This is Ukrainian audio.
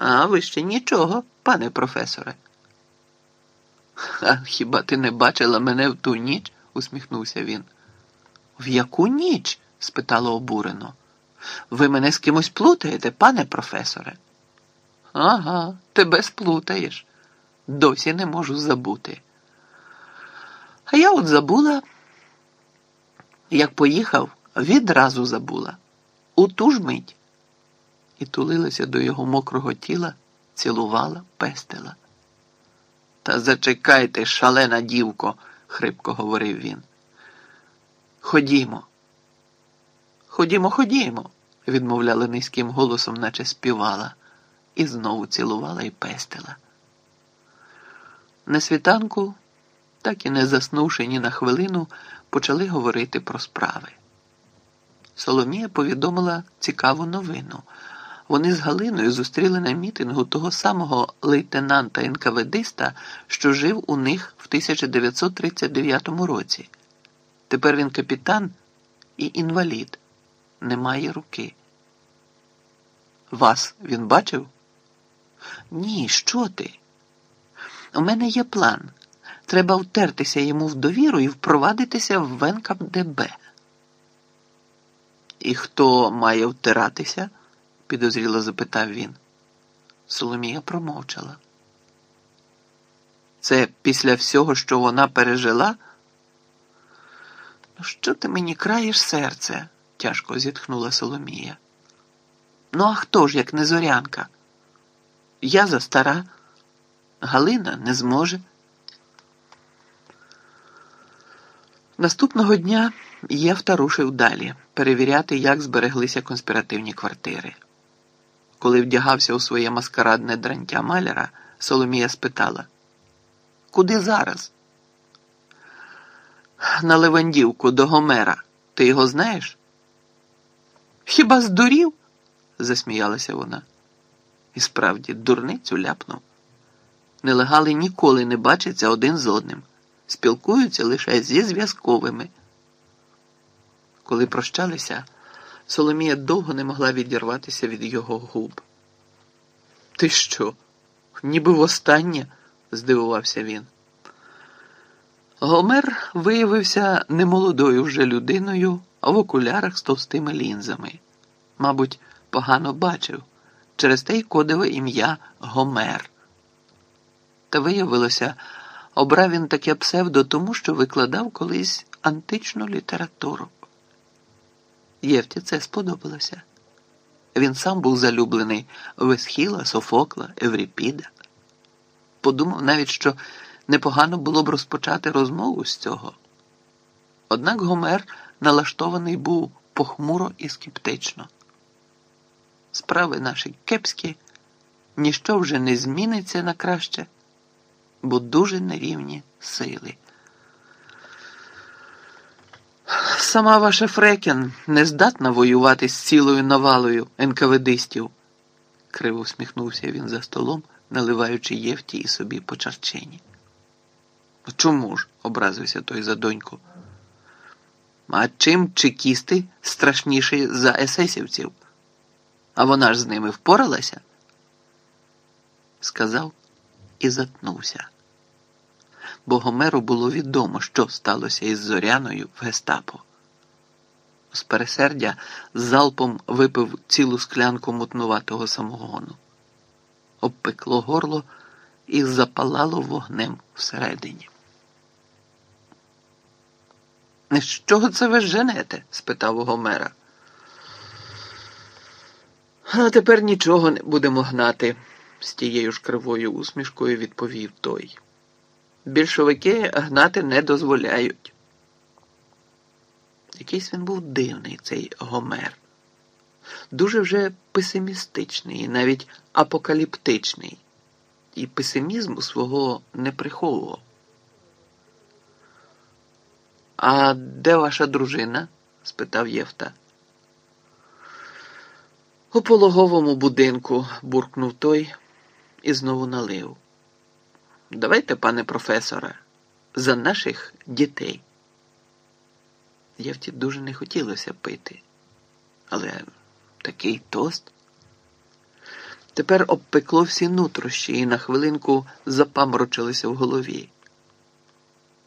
А ви ще нічого, пане професоре. А хіба ти не бачила мене в ту ніч? усміхнувся він. В яку ніч? спитала обурено. Ви мене з кимось плутаєте, пане професоре? Ага, тебе сплутаєш. Досі не можу забути. А я от забула, як поїхав, відразу забула. У ту ж мить. І тулилася до його мокрого тіла, цілувала, пестила. Та зачекайте, шалена дівко, хрипко говорив він. Ходімо. Ходімо, ходімо, відмовляла низьким голосом, наче співала, і знову цілувала і пестила. На світанку, так і не заснувши ні на хвилину, почали говорити про справи. Соломія повідомила цікаву новину. Вони з Галиною зустріли на мітингу того самого лейтенанта НКВДиста, що жив у них в 1939 році. Тепер він капітан і інвалід, не має руки. Вас він бачив? Ні, що ти? У мене є план. Треба втертися йому в довіру і впровадитися в НКДБ. І хто має втиратися? Підозріло запитав він. Соломія промовчала. Це після всього, що вона пережила? Ну, що ти мені краєш серце? тяжко зітхнула Соломія. Ну, а хто ж, як не зорянка? Я застара, Галина не зможе. Наступного дня Євта рушив далі перевіряти, як збереглися конспіративні квартири. Коли вдягався у своє маскарадне дрантя маляра, Соломія спитала: Куди зараз? На Левандівку до Гомера. Ти його знаєш? Хіба здурів? засміялася вона. І справді, дурницю ляпнув. Нелегали ніколи не бачаться один з одним, спілкуються лише зі зв'язковими. Коли прощалися, Соломія довго не могла відірватися від його губ. Ти що? Ніби востаннє? здивувався він. Гомер виявився немолодою вже людиною, в окулярах з товстими лінзами. Мабуть, погано бачив через те й кодове ім'я Гомер. Та виявилося, обрав він таке псевдо тому, що викладав колись античну літературу. Євті це сподобалося. Він сам був залюблений в Есхіла, Софокла, Евріпіда. Подумав навіть, що непогано було б розпочати розмову з цього. Однак Гомер налаштований був похмуро і скептично. Справи наші кепські, ніщо вже не зміниться на краще, бо дуже нерівні сили. Сама ваша Фрекен не здатна воювати з цілою навалою НКВДистів, криво всміхнувся він за столом, наливаючи Євті і собі по чарчині. Чому ж? образився той за доньку. А чим чекісти страшніші за есесівців? А вона ж з ними впоралася? Сказав і затнувся. Бо Гомеру було відомо, що сталося із Зоряною в гестапо. З пересердя залпом випив цілу склянку мутнуватого самогону. Обпекло горло і запалало вогнем всередині. З чого це ви женете? спитав Гомера. А тепер нічого не будемо гнати, з тією ж кривою усмішкою відповів той. Більшовики гнати не дозволяють. Якийсь він був дивний, цей Гомер, дуже вже песимістичний, навіть апокаліптичний, і песимізму свого не приховував. А де ваша дружина? спитав Євта. У пологовому будинку буркнув той і знову налив. Давайте, пане професоре, за наших дітей. Євті дуже не хотілося пити, але такий тост. Тепер обпекло всі нутрощі і на хвилинку запамрочилися в голові.